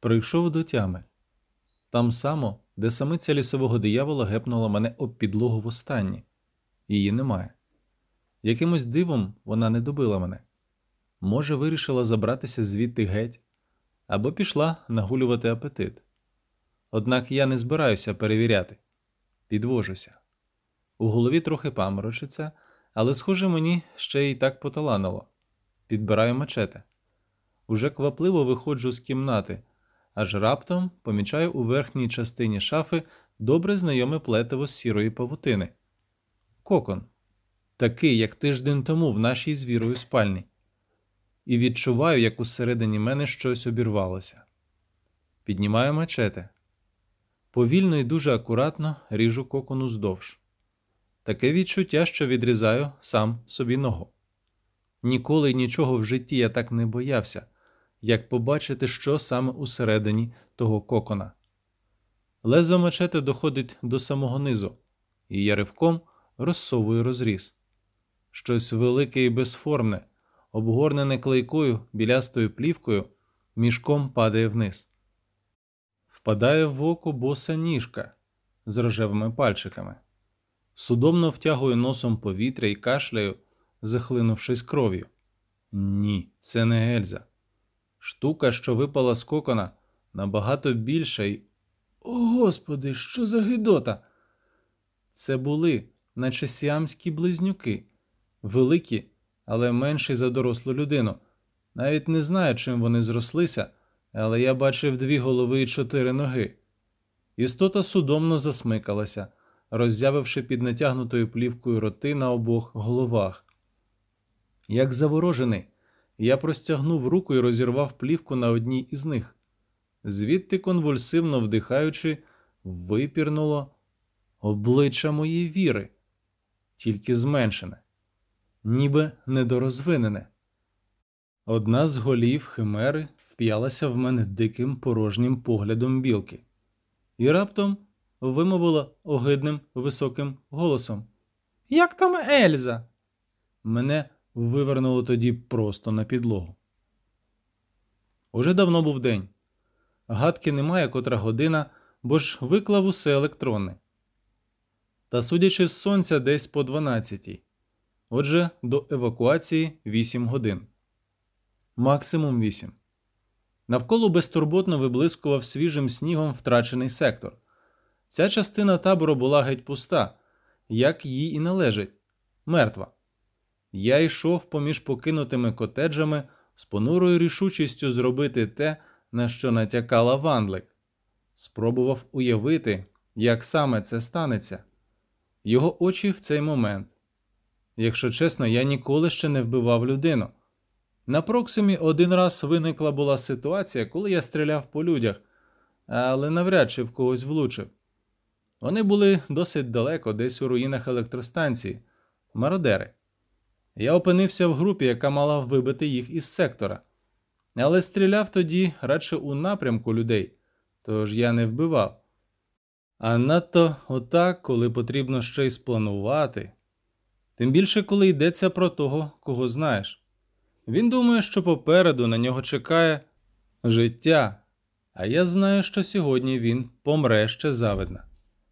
прийшов до тями. Там само, де самиця лісового диявола гепнула мене об підлогу востаннє. Її немає. Якимось дивом вона не добила мене. Може, вирішила забратися звідти геть, або пішла нагулювати апетит. Однак я не збираюся перевіряти, підвожуся. У голові трохи паморочиться, але, схоже, мені ще й так поталанило. Підбираю мачете. Уже квапливо виходжу з кімнати, аж раптом помічаю у верхній частині шафи добре знайоме плетиво з сірої павутини. Кокон, такий, як тиждень тому в нашій з спальні, і відчуваю, як усередині мене щось обірвалося. Піднімаю мачете. Повільно і дуже акуратно ріжу кокон уздовж. Таке відчуття, що відрізаю сам собі ногу. Ніколи й нічого в житті я так не боявся, як побачити, що саме усередині того кокона. Лезо мачете доходить до самого низу, і я ривком розсовую розріз. Щось велике і безформне, обгорнене клейкою білястою плівкою, мішком падає вниз. Впадає в око боса ніжка з рожевими пальчиками. Судомно втягую носом повітря і кашляю, захлинувшись кров'ю. Ні, це не гельза. Штука, що випала з кокона, набагато більша і. О, Господи, що за гидота! Це були, наче сіамські близнюки, великі, але менші за дорослу людину. Навіть не знаю, чим вони зрослися, але я бачив дві голови і чотири ноги. Істота судомно засмикалася, роззявивши під натягнутою плівкою роти на обох головах. Як заворожений, я простягнув руку і розірвав плівку на одній із них. Звідти, конвульсивно вдихаючи, випірнуло обличчя моєї віри, тільки зменшене, ніби недорозвинене. Одна з голів химери вп'ялася в мене диким порожнім поглядом білки, і раптом вимовила огидним високим голосом: Як там Ельза? Мене вивернуло тоді просто на підлогу. Уже давно був день. Гадки немає котра година, бо ж виклав усе електронне. Та судячи з сонця, десь по 12. Отже, до евакуації 8 годин. Максимум 8. Навколо безтурботно виблискував свіжим снігом втрачений сектор. Ця частина табору була геть пуста, як їй і належить, мертва. Я йшов поміж покинутими котеджами з понурою рішучістю зробити те, на що натякала Вандлик. Спробував уявити, як саме це станеться. Його очі в цей момент. Якщо чесно, я ніколи ще не вбивав людину. На Проксимі один раз виникла була ситуація, коли я стріляв по людях, але навряд чи в когось влучив. Вони були досить далеко, десь у руїнах електростанції, мародери. Я опинився в групі, яка мала вибити їх із сектора, але стріляв тоді радше у напрямку людей, тож я не вбивав. А надто отак, коли потрібно ще й спланувати, тим більше, коли йдеться про того, кого знаєш. Він думає, що попереду на нього чекає життя, а я знаю, що сьогодні він помре ще завидна.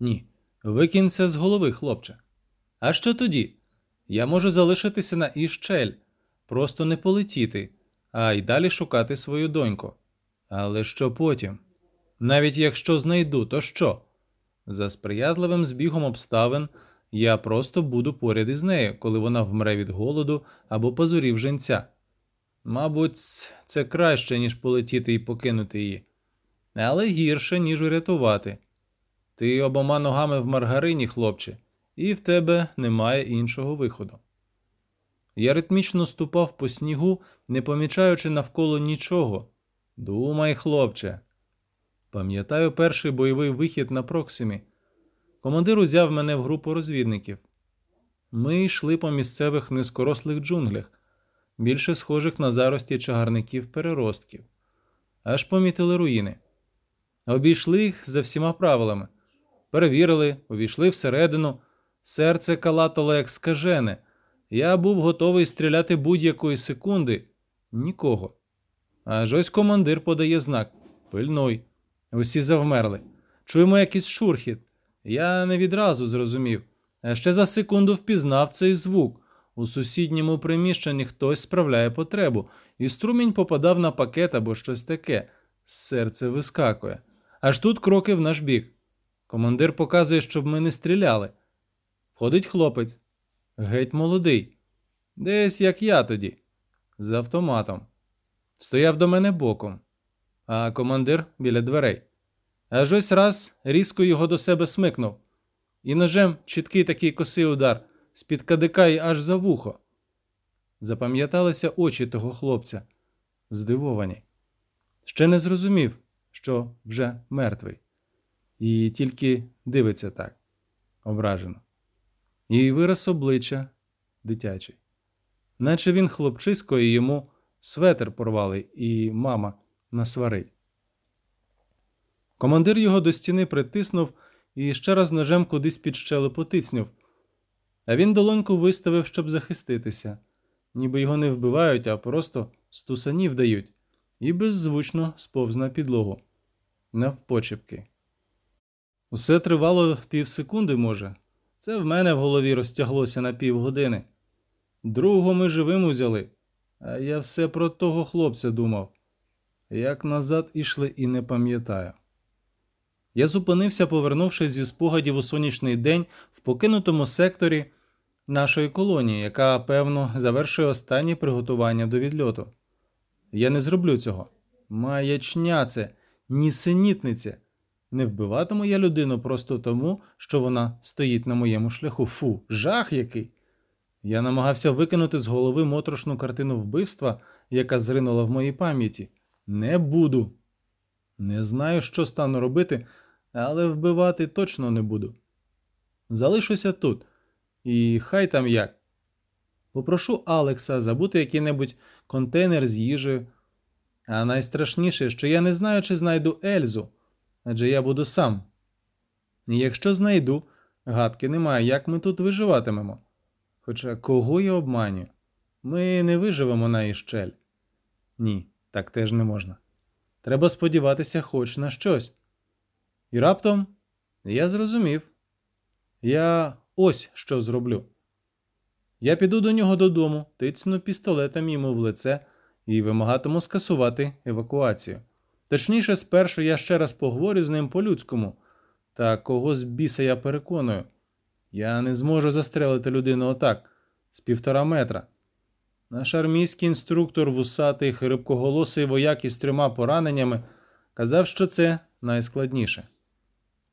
Ні, викинь це з голови, хлопче. А що тоді? Я можу залишитися на Іщель, просто не полетіти, а й далі шукати свою доньку. Але що потім? Навіть якщо знайду, то що? За сприятливим збігом обставин я просто буду поряд із нею, коли вона вмре від голоду або позорів женця. Мабуть, це краще, ніж полетіти і покинути її, але гірше, ніж урятувати. Ти обома ногами в маргарині, хлопче, і в тебе немає іншого виходу. Я ритмічно ступав по снігу, не помічаючи навколо нічого. Думай, хлопче. Пам'ятаю перший бойовий вихід на Проксимі. Командир узяв мене в групу розвідників. Ми йшли по місцевих низкорослих джунглях, більше схожих на зарості чагарників переростків, аж помітили руїни. Обійшли їх за всіма правилами, перевірили, увійшли всередину. Серце калатало як скажене. Я був готовий стріляти будь-якої секунди. Нікого. Аж ось командир подає знак Пильнуй. Усі завмерли. Чуємо якийсь шурхіт. Я не відразу зрозумів. А ще за секунду впізнав цей звук. У сусідньому приміщенні хтось справляє потребу, і струмінь попадав на пакет або щось таке. Серце вискакує. Аж тут кроки в наш бік. Командир показує, щоб ми не стріляли. Входить хлопець. Геть молодий. Десь як я тоді, з автоматом. Стояв до мене боком, а командир біля дверей. Аж ось раз різко його до себе смикнув. І ножем чіткий такий косий удар з-під кадика і аж за вухо. Запам'яталися очі того хлопця, здивовані. Ще не зрозумів, що вже мертвий, і тільки дивиться так, ображено. І вираз обличчя дитячий, наче він хлопчисько і йому светер порвали, і мама насварить. Командир його до стіни притиснув і ще раз ножем кудись під щелепу тицнув. А він долоньку виставив, щоб захиститися, ніби його не вбивають, а просто стусанів дають, і беззвучно сповз на підлогу, навпочепки. Усе тривало півсекунди, може. Це в мене в голові розтяглося на півгодини. Другого ми живим узяли, а я все про того хлопця думав. Як назад ішли і не пам'ятаю. Я зупинився, повернувшись зі спогадів у сонячний день в покинутому секторі нашої колонії, яка, певно, завершує останні приготування до відльоту. Я не зроблю цього. Маячня це, нісенітниця. Не вбиватиму я людину просто тому, що вона стоїть на моєму шляху. Фу, жах який. Я намагався викинути з голови моторошну картину вбивства, яка зринула в моїй пам'яті. Не буду. Не знаю, що стану робити, але вбивати точно не буду. Залишуся тут, і хай там як. Попрошу Алекса забути який-небудь контейнер з їжею. А найстрашніше, що я не знаю, чи знайду Ельзу, адже я буду сам. Якщо знайду, гадки немає, як ми тут виживатимемо. Хоча кого я обманю? Ми не виживемо на іщель. Ні, так теж не можна. Треба сподіватися хоч на щось. І раптом я зрозумів. Я ось що зроблю. Я піду до нього додому, тицну пістолетом йому в лице і вимагатиму скасувати евакуацію. Точніше, спершу я ще раз поговорю з ним по-людському, та кого з біса я переконую. Я не зможу застрелити людину отак, з півтора метра. Наш армійський інструктор, вусатий, хрипкоголосий вояк із трьома пораненнями, казав, що це найскладніше.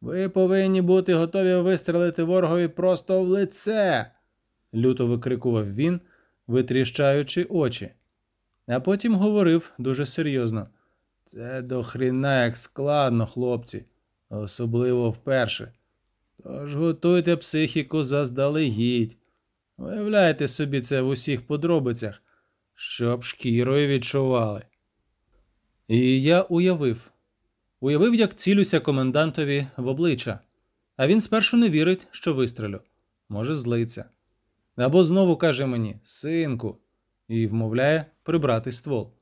Ви повинні бути готові вистрелити ворогові просто в лице, люто викрикував він, витріщаючи очі. А потім говорив дуже серйозно. Це до хріна як складно, хлопці, особливо вперше. Тож готуйте психіку заздалегідь. Уявляйте собі це в усіх подробицях, щоб шкірою відчували. І я уявив. Уявив, як цілюся комендантові в обличчя, а він спершу не вірить, що вистрелю. Може, злиться. Або знову каже мені синку, і вмовляє прибрати ствол.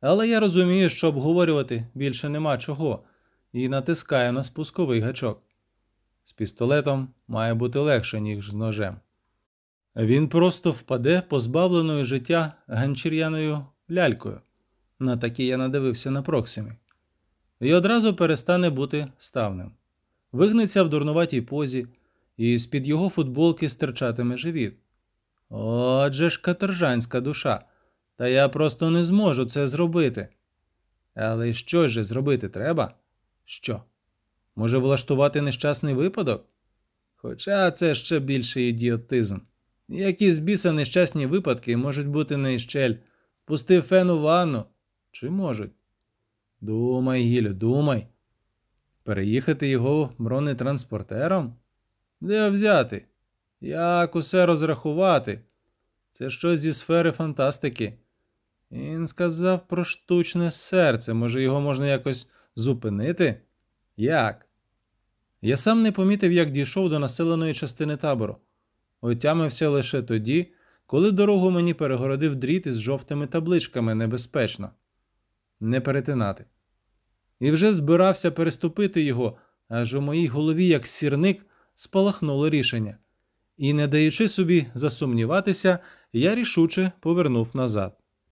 Але я розумію, що обговорювати більше нема чого, і натискаю на спусковий гачок. З пістолетом має бути легше, ніж з ножем. Він просто впаде позбавленою життя ганчір'яною лялькою. На такі я надивився на Проксимі. І одразу перестане бути ставним. Вигнеться в дурнуватій позі, і з-під його футболки стирчатиме живіт. Отже ж каторжанська душа, та я просто не зможу це зробити. Але що ж зробити треба? Що? Може влаштувати нещасний випадок? Хоча це ще більший ідіотизм. Які з біса нещасні випадки можуть бути на іщель? Пусти фен у ванну. Чи можуть? Думай, Гілю, думай. Переїхати його бронетранспортером? Де взяти? Як усе розрахувати? Це щось зі сфери фантастики. Він сказав про штучне серце. Може, його можна якось зупинити? Як? Я сам не помітив, як дійшов до населеної частини табору. Отямився лише тоді, коли дорогу мені перегородив дріт із жовтими табличками небезпечно. Не перетинати. і вже збирався переступити його, аж у моїй голові, як сірник, спалахнуло рішення. І, не даючи собі засумніватися, я рішуче повернув назад.